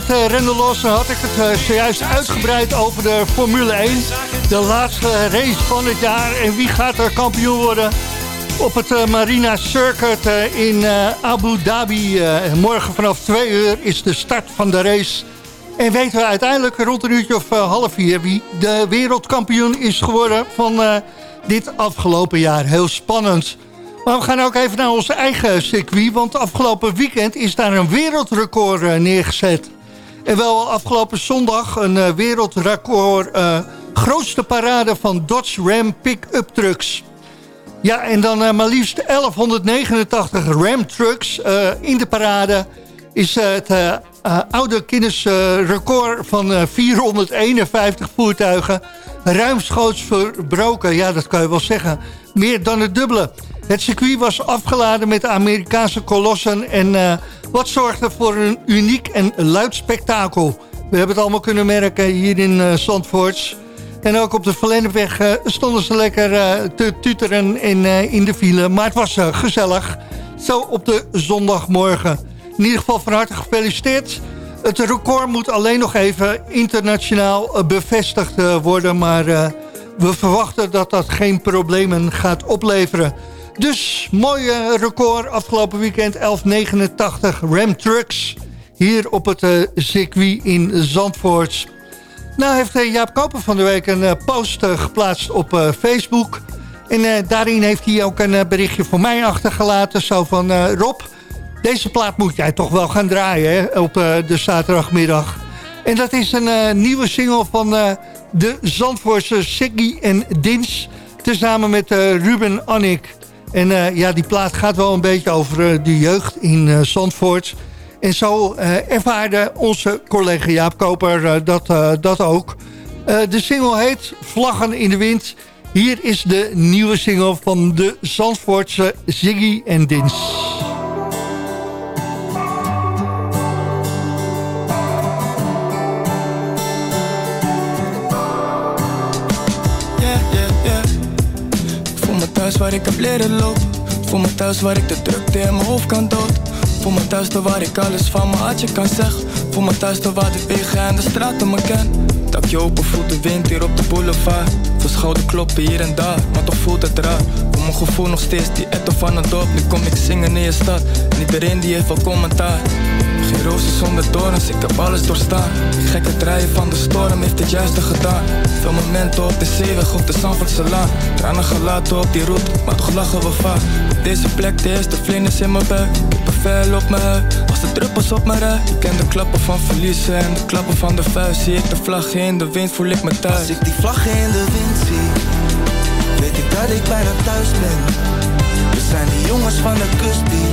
Met uh, had ik het eh, zojuist uitgebreid over de Formule 1. De laatste race van het jaar. En wie gaat er kampioen worden? Op het eh, Marina Circuit in Abu Dhabi. Morgen vanaf 2 uur is de start van de race. En weten we uiteindelijk rond een uurtje of half vier... wie de wereldkampioen is geworden van dit afgelopen jaar. Heel spannend. Maar we gaan ook even naar ons eigen circuit... want afgelopen weekend is daar een wereldrecord neergezet. En wel afgelopen zondag een eh, wereldrecord... eh, grootste parade van Dodge Ram pick-up trucks. Ja, en dan eh, maar liefst 1189 Ram trucks in de parade... is het oude Guinness-record van eh, 451 voertuigen... ruimschoots verbroken. Ja, dat kan je wel zeggen. Meer dan het dubbele. Het circuit was afgeladen met de Amerikaanse kolossen... en eh, wat zorgde voor een uniek en luid spektakel. We hebben het allemaal kunnen merken hier in Zandvoort... En ook op de Verlennepweg eh, stonden ze lekker te tuteren in, in de file. Maar het was gezellig. Zo op de zondagmorgen. In ieder geval van harte gefeliciteerd. Het record moet alleen nog even internationaal bevestigd worden. Maar we verwachten dat dat geen problemen gaat opleveren. Dus mooie record afgelopen weekend 1189 Ram Trucks. Hier op het eh, circuit in Zandvoort. Nou heeft eh, Jaap Koper van de week een eh, post eh, geplaatst op eh, Facebook. En eh, daarin heeft hij ook een eh, berichtje voor mij achtergelaten. Zo van, eh, Rob, deze plaat moet jij toch wel gaan draaien op eh, de zaterdagmiddag. En dat is een eh, nieuwe single van eh, de Zandvoortse Siggy en Dins. Tezamen met eh, Ruben Annik. En eh, ja, die plaat gaat wel een beetje over eh, de jeugd in eh, Zandvoort. En zo ervaarde onze collega Jaap Koper dat, dat ook. De single heet Vlaggen in de Wind. Hier is de nieuwe single van de Zandvoortse Ziggy en Dins. Thuis waar ik heb leren lopen. Voel me thuis waar ik de drukte in mijn hoofd kan dood. Voel me thuis daar waar ik alles van mijn hartje kan zeggen. Voel me thuis daar waar de wegen en de straten me kennen. Dak je open, voelt de wind hier op de boulevard Veel schouder kloppen hier en daar, maar toch voelt het raar Voor mijn gevoel nog steeds die etto van het dorp Nu kom ik zingen in je stad, en iedereen die heeft wel commentaar geen rozen zonder torens, ik heb alles doorstaan. Gekke draaien van de storm heeft het juiste gedaan. Veel momenten op de zeeweg of de Zandvoortse laan. Tranen gelaten op die route, maar toch lachen we vaak. Op deze plek de eerste vlinders in mijn buik. Ik heb een vel op mijn huid, als de druppels op mijn rug Ik ken de klappen van verliezen en de klappen van de vuist. Zie ik de vlaggen in de wind, voel ik me thuis. Als ik die vlaggen in de wind zie Weet ik dat ik bijna thuis ben. We zijn die jongens van de kust die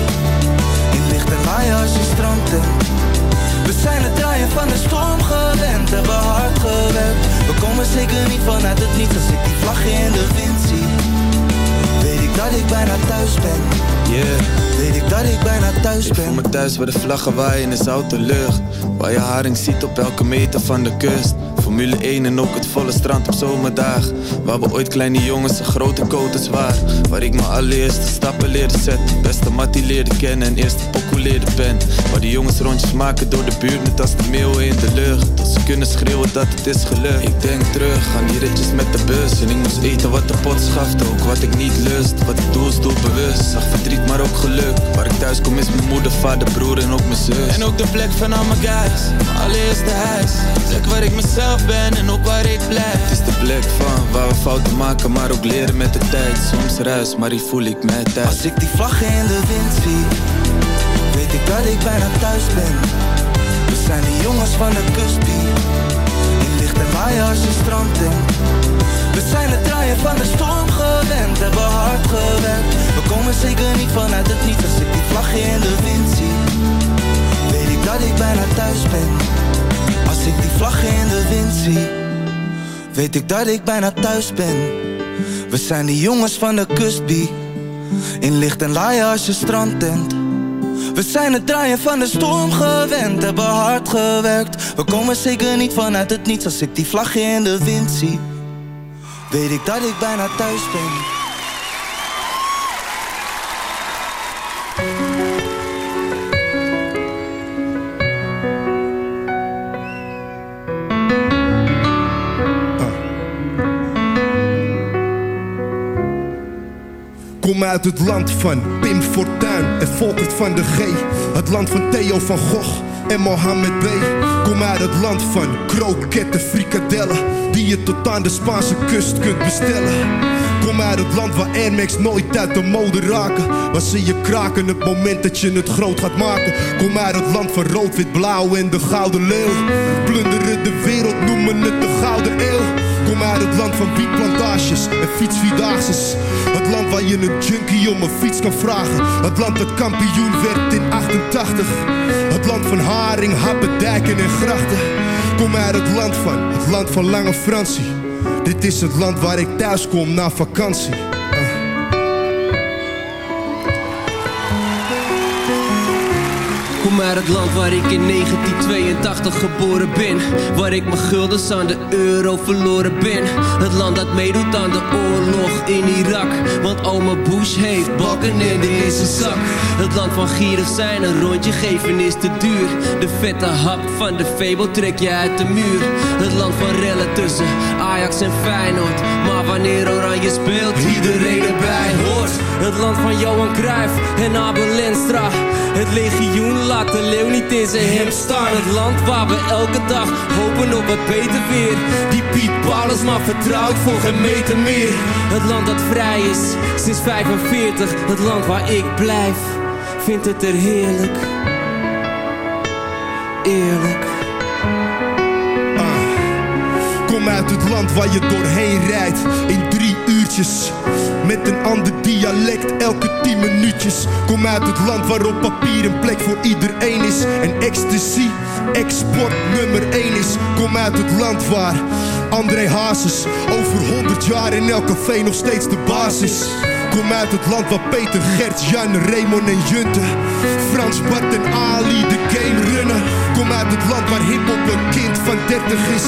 licht en als je We zijn het draaien van de storm gewend Hebben hard gewerkt We komen zeker niet vanuit het niets Als ik die vlaggen in de wind zie. Weet ik dat ik bijna thuis ben? Yeah. Weet ik dat ik bijna thuis Ik voel ben? me thuis waar de vlaggen waaien in de zoute lucht. Waar je haring ziet op elke meter van de kust Formule 1 en ook het volle strand op zomerdag Waar we ooit kleine jongens een grote coaches waren. Waar ik mijn allereerste stappen leerde zetten. Beste Mattie leerde kennen en eerste pokoe leerde pen Waar de jongens rondjes maken door de buurt net als de meeuwen in de lucht. Tot ze kunnen schreeuwen dat het is gelukt. Ik denk terug aan die ritjes met de bus. En ik moest eten wat de pot schaft Ook wat ik niet lust, wat ik doe is doelbewust Zag verdriet maar ook geluk. Waar ik thuis kom is mijn moeder, vader, broer en ook mijn zus. En ook de plek van al mijn guys. Mijn allereerste huis. Plek waar ik mezelf ben en ook waar ik blijf. Het is de plek van waar we fouten maken Maar ook leren met de tijd. Soms ruis, maar die voel ik met tijd Als ik die vlaggen in de wind zie Weet ik dat ik bijna thuis ben. We zijn die jongens van de kust die In licht en waaien als je strandt en We zijn het draaien van de storm gewend Hebben hard gewerkt We komen zeker niet vanuit het niets. Als ik die vlaggen in de wind zie Weet ik dat ik bijna thuis ben Als ik die vlaggen in de wind zie Weet ik dat ik bijna thuis ben. We zijn die jongens van de kustbie in licht en laaien als je strandtent We zijn het draaien van de storm gewend Hebben hard gewerkt. We komen zeker niet vanuit het niets. Als ik die vlaggen in de wind zie Weet ik dat ik bijna thuis ben uit het land van Pim Fortuyn en Volkert van de G. Het land van Theo van Gogh en Mohammed B. Kom uit het land van kroketten, frikadellen. Die je tot aan de Spaanse kust kunt bestellen. Kom uit het land waar Air Max nooit uit de mode raken. Waar ze je kraken het moment dat je het groot gaat maken. Kom uit het land van rood, wit, blauw en de gouden leeuw. Plunderen de wereld, noemen het de gouden eeuw. Kom uit het land van wietplantages en fietsvierdaagses. Het land waar je een junkie om een fiets kan vragen. Het land dat kampioen werd in 88. Het land van haring, happen, dijken en grachten. Kom uit het land van, het land van Lange Fransie. Dit is het land waar ik thuis kom na vakantie. Kom uit het land waar ik in 1982 geboren ben. Waar ik mijn guldens aan de euro verloren ben. Het land dat meedoet aan de oorlog in Irak. Want oma Bush heeft balkenende in zijn zak. Het land van gierig zijn, een rondje geven is te duur. De vette hap van de Fable trek je uit de muur. Het land van rellen tussen Ajax en Feyenoord. Maar wanneer Oranje speelt, iedereen erbij hoort. Het land van Johan Cruijff en Abel Lenstra. Het legioen laat de leeuw niet in zijn hemd staan. Het land waar we elke dag hopen op wat beter weer. Die Piet Paulus, maar vertrouw ik voor geen meter meer. Het land dat vrij is, sinds 45 Het land waar ik blijf, vindt het er heerlijk. Eerlijk land waar je doorheen rijdt in drie uurtjes. Met een ander dialect elke tien minuutjes. Kom uit het land waar op papier een plek voor iedereen is. En ecstasy, export nummer één is. Kom uit het land waar André Hazes over 100 jaar in elk café nog steeds de basis. Kom uit het land waar Peter, Gert, Jan, Raymond en Junte Frans, Bart en Ali de game runnen Kom uit het land waar hiphop een kind van 30 is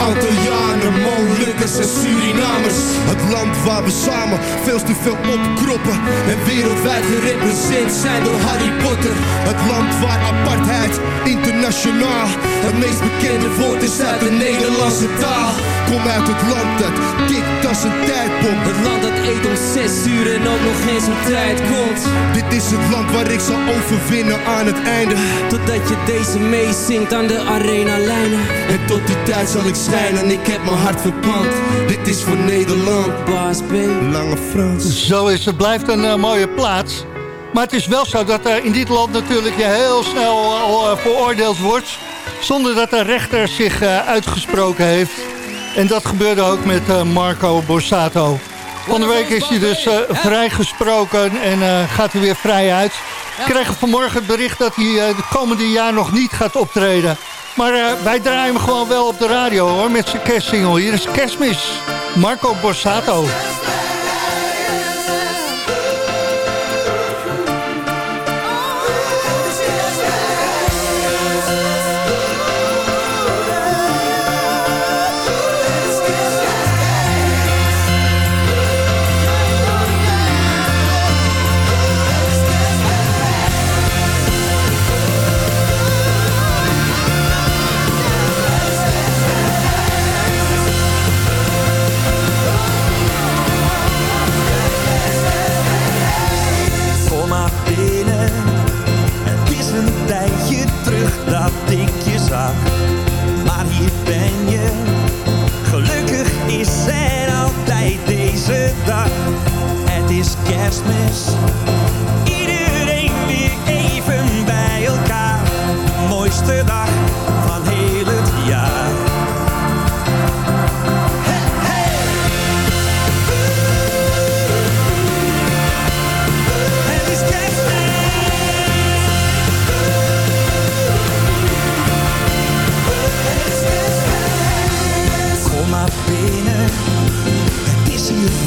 Antillianen, Molukkers en Surinamers. Het land waar we samen veel te veel opkroppen. En wereldwijd gerepresenteerd zijn door Harry Potter. Het land waar apartheid internationaal het meest bekende woord is uit de Nederlandse taal. Kom uit het land dat kikt als een tijdbom. Het land dat eet om zes uur en ook nog geen zo'n tijd komt. Dit is het land waar ik zal overwinnen aan het einde. Totdat je deze meezingt aan de arena lijnen. En tot die tijd zal ik schijnen, ik heb mijn hart verpand. Dit is voor Nederland. Baas B. Lange Frans. Zo is het. blijft een eh, mooie plaats. Maar het is wel zo dat er in dit land natuurlijk je heel snel al eh, veroordeeld wordt. Zonder dat de rechter zich eh, uitgesproken heeft. En dat gebeurde ook met eh, Marco Borsato. Van de week is hij dus eh, vrijgesproken en eh, gaat hij weer vrij uit. We kregen vanmorgen het bericht dat hij de komende jaar nog niet gaat optreden. Maar wij draaien hem gewoon wel op de radio hoor, met zijn kerstsingle. Hier is Kerstmis, Marco Borsato. Kerstmis.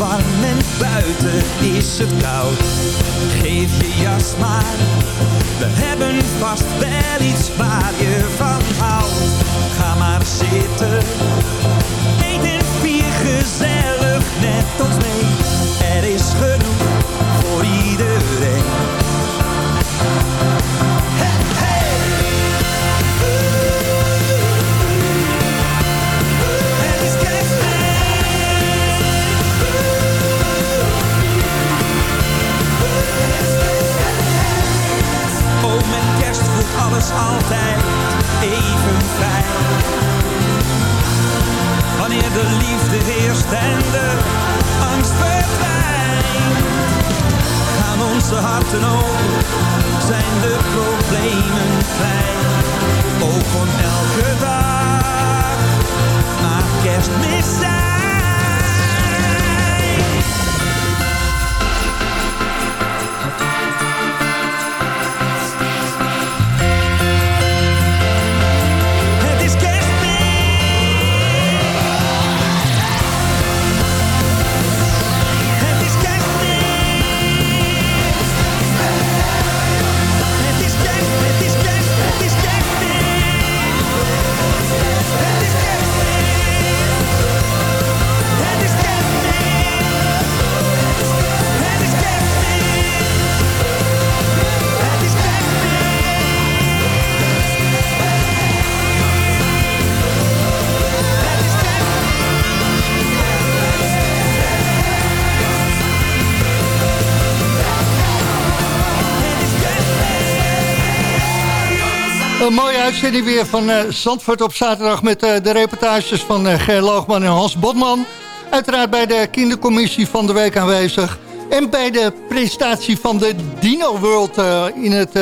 Warm en buiten is het koud. Geef je jas maar, we hebben vast wel iets waar je van houdt. Ga maar zitten, eet en vier gezellig met ons mee. Er is genoeg voor iedereen. Altijd even fijn. Wanneer de liefde heerst en de angst verdwijnt. Gaan onze harten open, zijn de problemen klein. Ook van elke dag, maar kerstmis zijn. Uitzending weer van eh, Zandvoort op zaterdag... met eh, de reportages van eh, Ger Loogman en Hans Botman. Uiteraard bij de kindercommissie van de week aanwezig. En bij de presentatie van de Dino World in het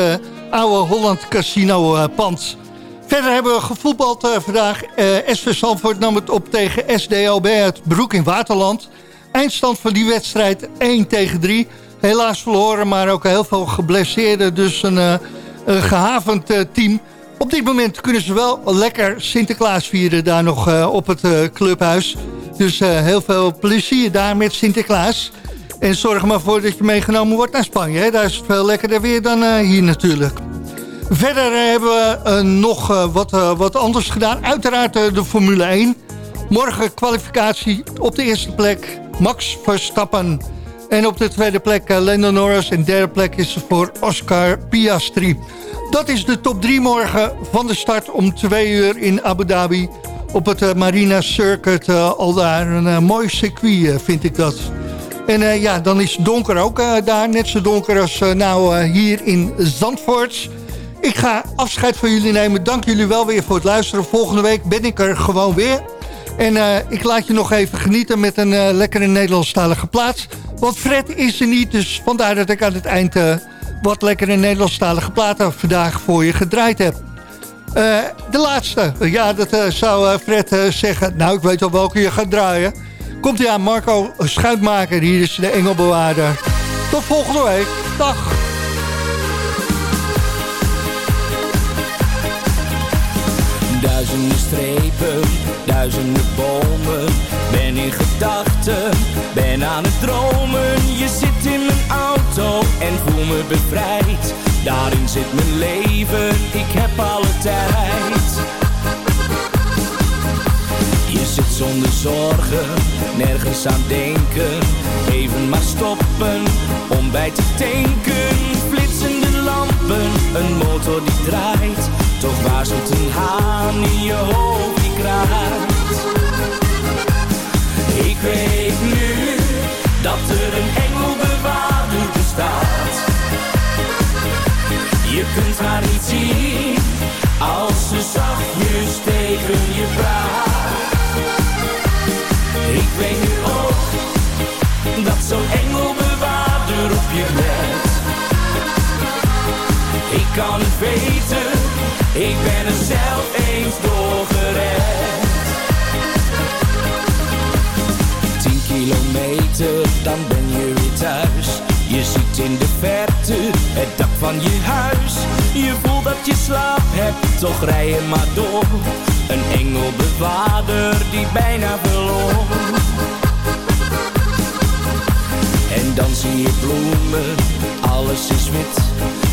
oude Holland Casino pand. Verder hebben we gevoetbald vandaag. SV Zandvoort nam het op tegen SDOB uit Broek in Waterland. Eindstand van die wedstrijd 1 tegen 3. Helaas verloren, maar ook heel veel geblesseerden. Dus een, een gehavend eh, team. Op dit moment kunnen ze wel lekker Sinterklaas vieren daar nog eh, op het eh, clubhuis. Dus eh, heel veel plezier daar met Sinterklaas. En zorg maar voor dat je meegenomen wordt naar Spanje. Hè? Daar is het veel lekkerder weer dan hier natuurlijk. Verder hebben we nog wat, wat anders gedaan. Uiteraard de Formule 1. Morgen kwalificatie op de eerste plek Max Verstappen. En op de tweede plek Lando Norris. En derde plek is voor Oscar Piastri. Dat is de top 3 morgen van de start om 2 uur in Abu Dhabi. Op het eh, Marina Circuit eh, al daar. Een eh, mooi circuit vind ik dat. En ja, dan is het donker ook daar. Net zo donker als nou hier in Zandvoort. Ik ga afscheid van jullie nemen. Dank jullie wel weer voor het luisteren. Volgende week ben ik er gewoon weer. En ik laat je nog even genieten met een eh, lekkere Nederlandstalige plaats. Want Fred is er niet, dus vandaar dat ik aan het eind... wat lekkere Nederlandstalige platen vandaag voor je gedraaid heb. Eh, de laatste. Ja, dat eh, zou eh, Fred zeggen. Nou, ik weet al welke je gaat draaien. Komt hij aan Marco Schuitmaker. Hier is de Engelbewaarder. Tot volgende week. Dag. Duizenden strepen, duizenden bomen. Ben in gedachten, ben aan het dromen. Je zit in mijn auto en voel me bevrijd. Daarin zit mijn leven, ik heb alle tijd. Je zit zonder zorgen, nergens aan denken. Even maar stoppen, om bij te tanken. Flitsende lampen, een motor die draait. Toch waarschuwt een haan in je hoofd die kraait. Ik weet nu dat er een engelbewaarder bestaat. Je kunt haar niet zien als ze zachtjes tegen je praat. Ik weet nu ook dat zo'n engelbewaarder op je let. Ik kan het weten, ik ben er zelf eens door. Tien kilometer, dan ben je weer thuis. Je ziet in de verte het dak van je huis. Je voelt dat je slaap hebt, toch rij je maar door. Een engelbewaarder die bijna verloor. En dan zie je bloemen, alles is wit.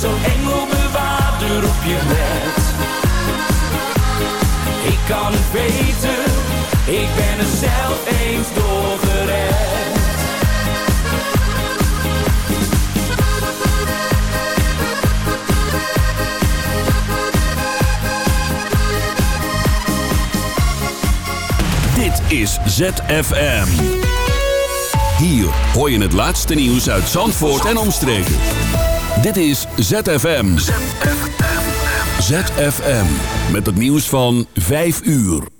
zo'n engelbewaarder op je let. Ik kan het weten, ik ben er zelf eens door gered. Dit is ZFM. Hier hoor je het laatste nieuws uit Zandvoort en omstreken. Dit is ZFM. ZFM. Met het nieuws van 5 uur.